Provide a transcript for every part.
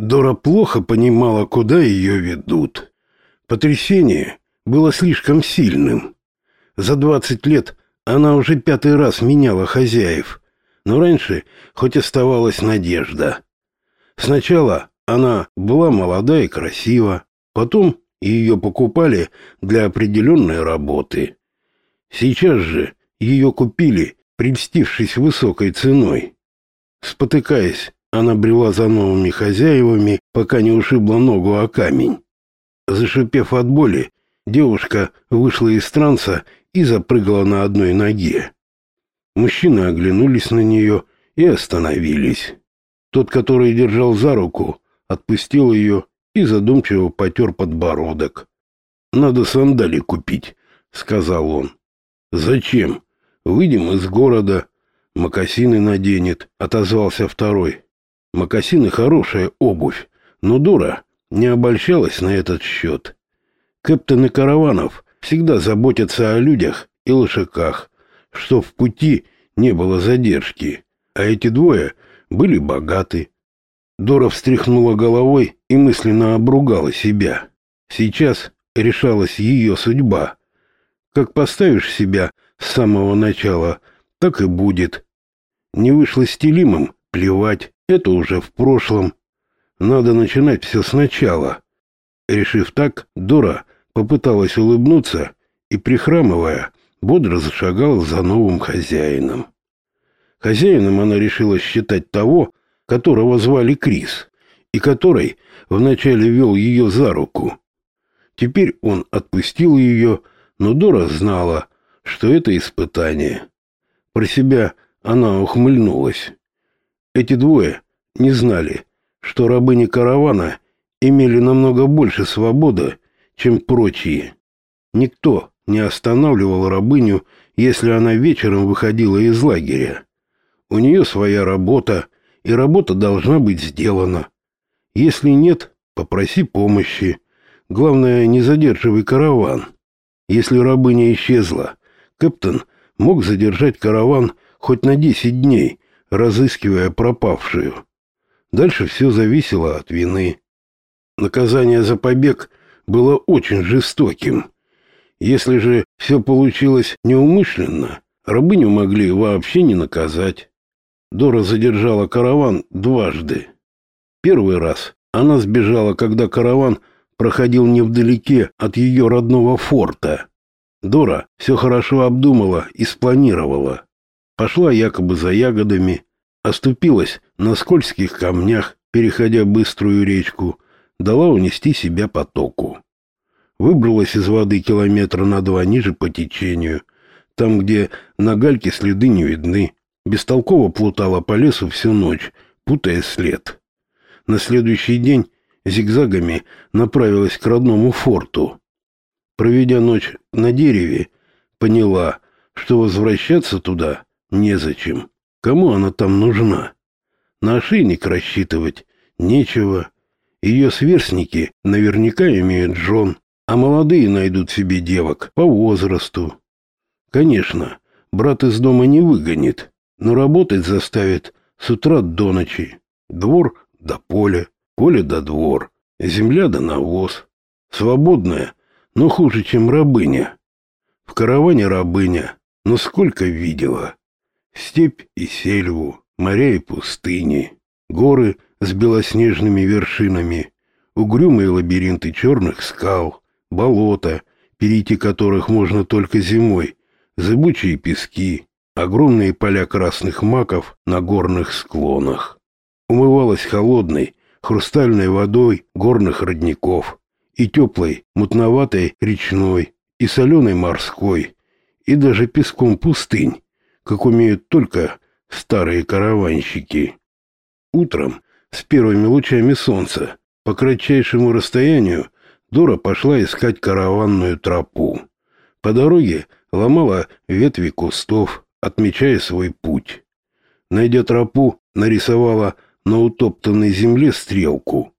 Дора плохо понимала, куда ее ведут. Потрясение было слишком сильным. За двадцать лет она уже пятый раз меняла хозяев, но раньше хоть оставалась надежда. Сначала она была молода и красива, потом ее покупали для определенной работы. Сейчас же ее купили, примстившись высокой ценой. Спотыкаясь, она брела за новыми хозяевами, пока не ушибла ногу о камень. Зашипев от боли, девушка вышла из транса и запрыгала на одной ноге. Мужчины оглянулись на нее и остановились. Тот, который держал за руку, отпустил ее и задумчиво потер подбородок. «Надо сандали купить», — сказал он. «Зачем? Выйдем из города. Макасины наденет», — отозвался второй. «Макасины — хорошая обувь, но дура не обольщалась на этот счет. Кэптены караванов всегда заботятся о людях и лошаках, что в пути не было задержки, а эти двое были богаты. Дора встряхнула головой и мысленно обругала себя. Сейчас решалась ее судьба. Как поставишь себя с самого начала, так и будет. Не вышло стилимом, плевать, это уже в прошлом. Надо начинать все сначала. Решив так, Дора попыталась улыбнуться и, прихрамывая, бодро зашагала за новым хозяином. Хозяином она решила считать того, которого звали Крис, и который вначале вел ее за руку. Теперь он отпустил ее, но Дора знала, что это испытание. Про себя она ухмыльнулась. Эти двое не знали, что рабыни каравана имели намного больше свободы, чем прочие. Никто не останавливал рабыню, если она вечером выходила из лагеря. У нее своя работа, и работа должна быть сделана. Если нет, попроси помощи. Главное, не задерживай караван. Если рабыня исчезла, капитан мог задержать караван хоть на десять дней, разыскивая пропавшую. Дальше все зависело от вины. Наказание за побег было очень жестоким. Если же все получилось неумышленно, рабыню могли вообще не наказать. Дора задержала караван дважды. Первый раз она сбежала, когда караван проходил невдалеке от ее родного форта. Дора все хорошо обдумала и спланировала. Пошла якобы за ягодами, оступилась на скользких камнях, переходя быструю речку, дала унести себя потоку. Выбралась из воды километра на два ниже по течению, там, где на гальке следы не видны, бестолково плутала по лесу всю ночь, путая след. На следующий день зигзагами направилась к родному форту. Проведя ночь на дереве, поняла, что возвращаться туда незачем. Кому она там нужна? На ошейник рассчитывать нечего. Ее сверстники наверняка имеют жен, а молодые найдут себе девок по возрасту. Конечно, брат из дома не выгонит, но работать заставит с утра до ночи. Двор до поля, поле до двор, земля до навоз. Свободная, но хуже, чем рабыня. В караване рабыня, но сколько видела. Степь и сельву, моря и пустыни, горы с белоснежными вершинами, угрюмые лабиринты черных скал, болота, перейти которых можно только зимой, зыбучие пески, огромные поля красных маков на горных склонах. Умывалась холодной, хрустальной водой горных родников и теплой, мутноватой речной, и соленой морской, и даже песком пустынь, как умеют только старые караванщики. Утром, с первыми лучами солнца, по кратчайшему расстоянию, Дора пошла искать караванную тропу. По дороге ломала ветви кустов, отмечая свой путь. Найдя тропу, нарисовала на утоптанной земле стрелку,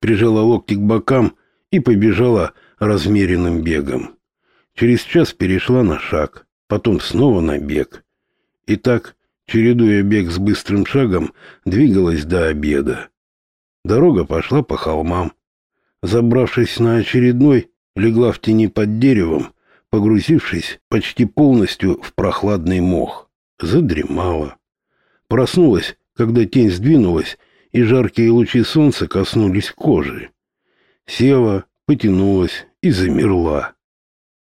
прижала локти к бокам и побежала размеренным бегом. Через час перешла на шаг, потом снова на бег. И так, чередуя бег с быстрым шагом, двигалась до обеда. Дорога пошла по холмам. Забравшись на очередной, легла в тени под деревом, погрузившись почти полностью в прохладный мох. Задремала. Проснулась, когда тень сдвинулась, и жаркие лучи солнца коснулись кожи. Села, потянулась и замерла.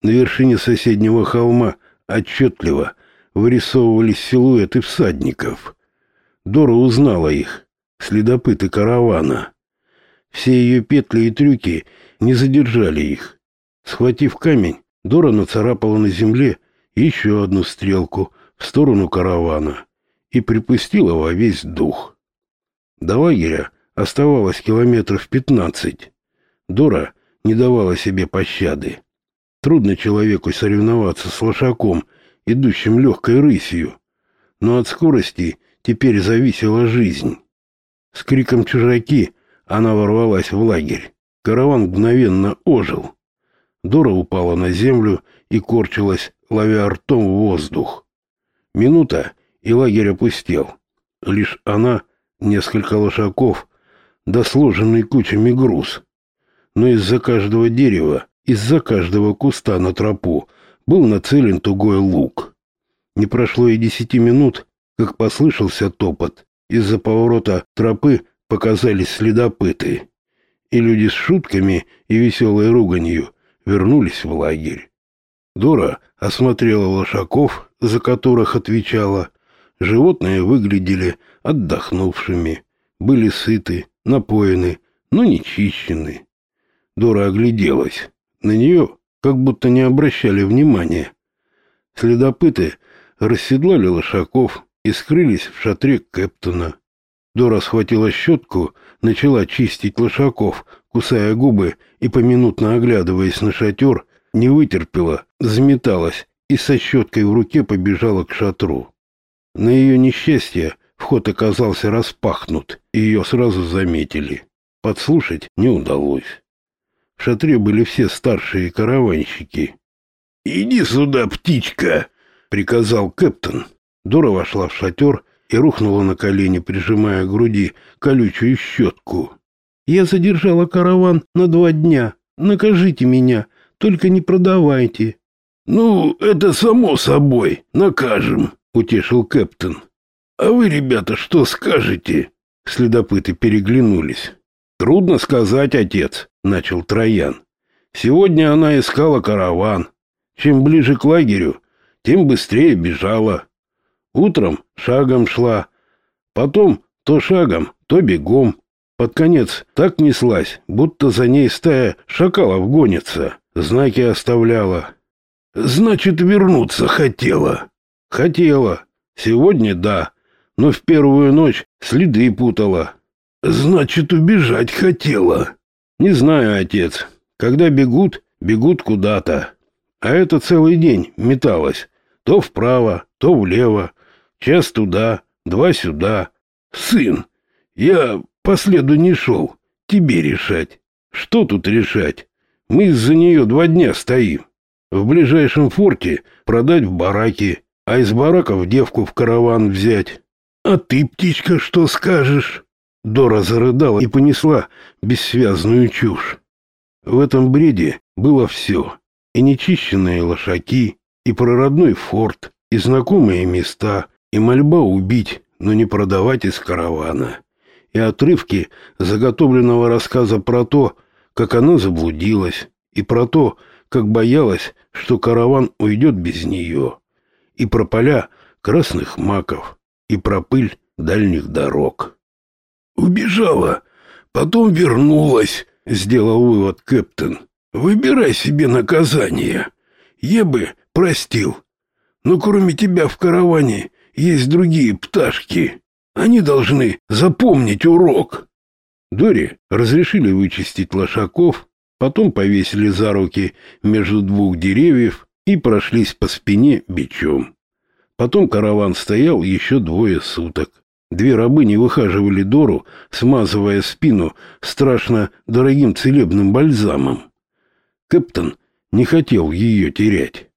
На вершине соседнего холма отчетливо вырисовывались силуэты всадников. Дора узнала их, следопыты каравана. Все ее петли и трюки не задержали их. Схватив камень, Дора нацарапала на земле еще одну стрелку в сторону каравана и припустила во весь дух. До лагеря оставалось километров пятнадцать. Дора не давала себе пощады. Трудно человеку соревноваться с лошаком, идущим легкой рысью. Но от скорости теперь зависела жизнь. С криком «Чужаки!» она ворвалась в лагерь. Караван мгновенно ожил. Дора упала на землю и корчилась, ловя ртом воздух. Минута, и лагерь опустел. Лишь она, несколько лошаков, да сложенный кучами груз. Но из-за каждого дерева, из-за каждого куста на тропу был нацелен тугой лук. Не прошло и десяти минут, как послышался топот. Из-за поворота тропы показались следопыты. И люди с шутками и веселой руганью вернулись в лагерь. Дора осмотрела лошаков, за которых отвечала. Животные выглядели отдохнувшими, были сыты, напоены, но не чищены. Дора огляделась. На нее как будто не обращали внимания. Следопыты расседлали лошаков и скрылись в шатре Кэптона. Дора схватила щетку, начала чистить лошаков, кусая губы и поминутно оглядываясь на шатер, не вытерпела, заметалась и со щеткой в руке побежала к шатру. На ее несчастье вход оказался распахнут, и ее сразу заметили. Подслушать не удалось. В шатре были все старшие караванщики. «Иди сюда, птичка!» — приказал Кэптон. Дора вошла в шатер и рухнула на колени, прижимая к груди колючую щетку. «Я задержала караван на два дня. Накажите меня, только не продавайте». «Ну, это само собой, накажем», — утешил Кэптон. «А вы, ребята, что скажете?» Следопыты переглянулись. «Трудно сказать, отец», — начал Троян. «Сегодня она искала караван. Чем ближе к лагерю, тем быстрее бежала. Утром шагом шла, потом то шагом, то бегом. Под конец так неслась, будто за ней стая шакалов гонится, знаки оставляла. Значит, вернуться хотела. Хотела. Сегодня да, но в первую ночь следы путала. Значит, убежать хотела. Не знаю, отец. Когда бегут, бегут куда-то. А это целый день металась. То вправо, то влево. Час туда, два сюда. Сын, я по следу не шел. Тебе решать. Что тут решать? Мы из-за нее два дня стоим. В ближайшем форте продать в бараке, а из бараков девку в караван взять. А ты, птичка, что скажешь? Дора зарыдала и понесла бессвязную чушь. В этом бреде было все. И нечищенные лошаки, и прородной форт, и знакомые места, и мольба убить, но не продавать из каравана, и отрывки заготовленного рассказа про то, как она заблудилась, и про то, как боялась, что караван уйдет без нее, и про поля красных маков, и про пыль дальних дорог. Убежала, потом вернулась, сделал вывод Кэптон. Выбирай себе наказание. Я бы простил. Но кроме тебя в караване есть другие пташки. Они должны запомнить урок. Дори разрешили вычистить лошаков, потом повесили за руки между двух деревьев и прошлись по спине бичом. Потом караван стоял еще двое суток. Две рабыни выхаживали Дору, смазывая спину страшно дорогим целебным бальзамом. Кэптон не хотел ее терять.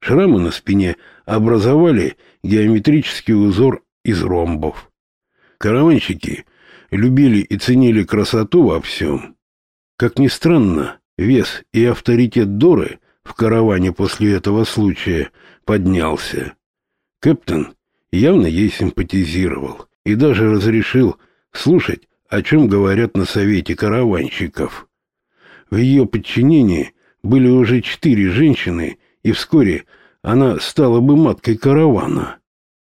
Шрамы на спине образовали геометрический узор из ромбов. Караванщики любили и ценили красоту во всем. Как ни странно, вес и авторитет Доры в караване после этого случая поднялся. Кэптон явно ей симпатизировал и даже разрешил слушать, о чем говорят на совете караванщиков. В ее подчинении были уже четыре женщины, и вскоре она стала бы маткой каравана.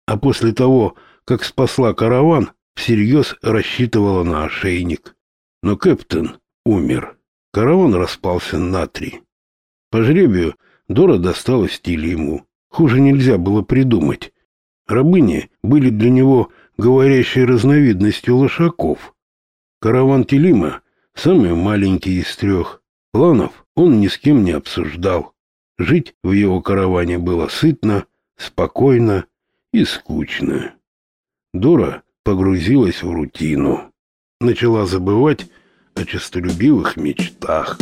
А после того, как спасла караван, всерьез рассчитывала на ошейник. Но Кэптон умер. Караван распался на три. По жребию Дора досталась Тилиму. Хуже нельзя было придумать. Рабыни были для него говорящей разновидностью лошаков. Караван Телима самый маленький из трех. Планов он ни с кем не обсуждал. Жить в его караване было сытно, спокойно и скучно. Дора погрузилась в рутину. Начала забывать о честолюбивых мечтах.